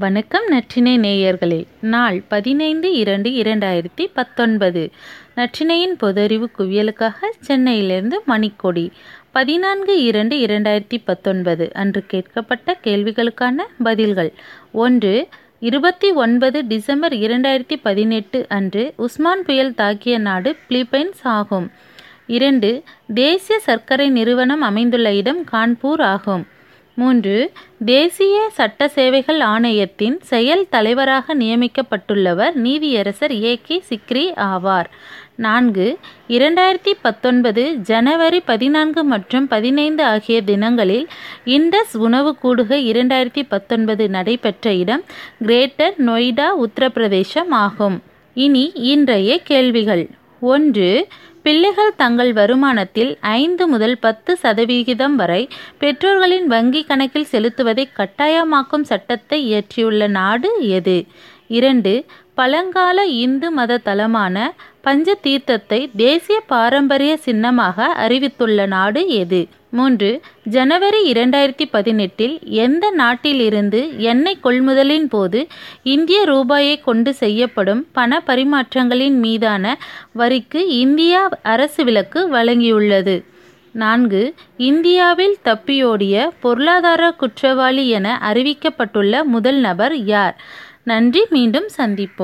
வணக்கம் நற்றினை நேயர்களே. நாள் பதினைந்து இரண்டு இரண்டாயிரத்தி பத்தொன்பது. நற்றினையின் பொதறிவு குவியலுக்காக சென்னையிலிருந்து மணிக்கொடி. பதினான்கு இரண்டு இரண்டாயிரத்தி பத்தொன்பது. அன்று கேட்கப்பட்ட கேள்விகளுக்கான பதில்கள். ஒன்று இருபத்தி ஒன்பது டிசம்பர் இரண்டாயிரத்தி பதினெட்டு அன்று உஸ்மான் புயல் தாக்கிய நாடு பிலிப்பைன்ஸ் ஆகும். இரண்டு தேசிய சர்க்கரை நிறுவனம் அமைந்துள்ள இடம் கான்பூர் ஆகும். மூன்று தேசிய சட்ட சேவைகள் ஆணையத்தின் செயல் தலைவராக நியமிக்கப்பட்டுள்ளவர் நீதியரசர் ஏ கே சிக்ரி ஆவார். நான்கு இரண்டாயிரத்தி பத்தொன்பது ஜனவரி பதினான்கு மற்றும் பதினைந்து ஆகிய தினங்களில் இண்டஸ் உணவு கூடுகை இரண்டாயிரத்தி பத்தொன்பது நடைபெற்ற இடம் கிரேட்டர் நொய்டா உத்தரப்பிரதேசம் ஆகும். இனி இன்றைய கேள்விகள். ஒன்று பிள்ளைகள் தங்கள் வருமானத்தில் ஐந்து முதல் பத்து சதவிகிதம் வரை பெற்றோர்களின் வங்கி கணக்கில் செலுத்துவதை கட்டாயமாக்கும் சட்டத்தை இயற்றியுள்ள நாடு எது? இரண்டு பழங்கால இந்து மத தலமான பஞ்ச தீர்த்தத்தை தேசிய பாரம்பரிய சின்னமாக அறிவித்துள்ள நாடு எது? மூன்று ஜனவரி இரண்டாயிரத்தி பதினெட்டில் எந்த நாட்டிலிருந்து எண்ணெய் கொள்முதலின் போது இந்திய ரூபாயை கொண்டு செய்யப்படும் பண பரிமாற்றங்களின் மீதான வரிக்கு இந்தியா அரசு விலக்கு வழங்கியுள்ளது? நான்கு இந்தியாவில் தப்பியோடிய பொருளாதார குற்றவாளி என அறிவிக்கப்பட்டுள்ள முதல் நபர் யார்? நன்றி மீண்டும் சந்திப்போம்.